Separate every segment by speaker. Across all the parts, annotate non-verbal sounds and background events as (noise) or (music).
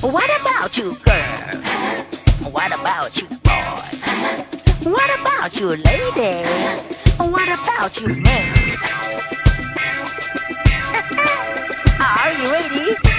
Speaker 1: What about you, girl? What about you, boy? What about you, lady? What about you, man? (laughs) Are you ready?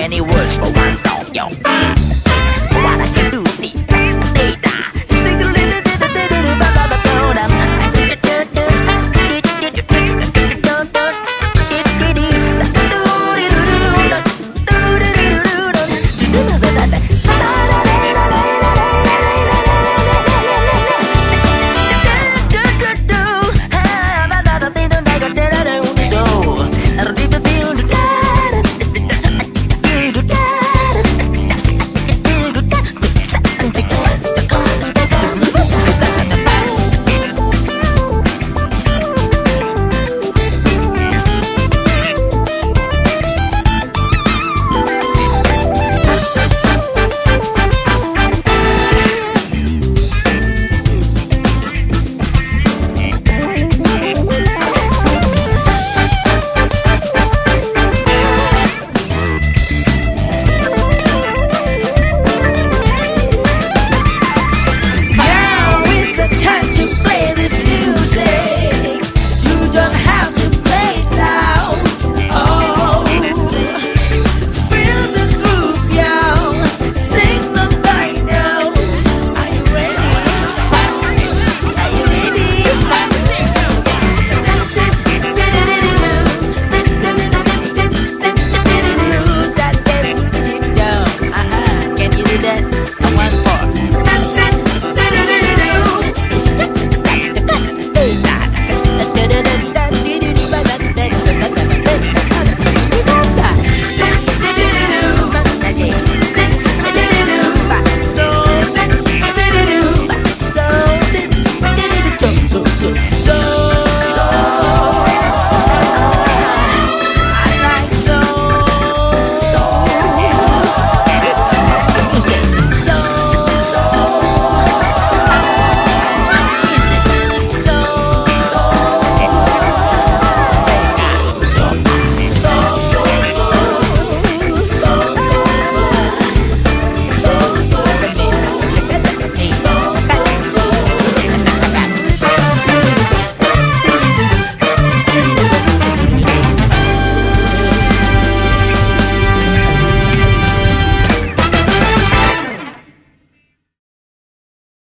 Speaker 1: many words for one song, yo.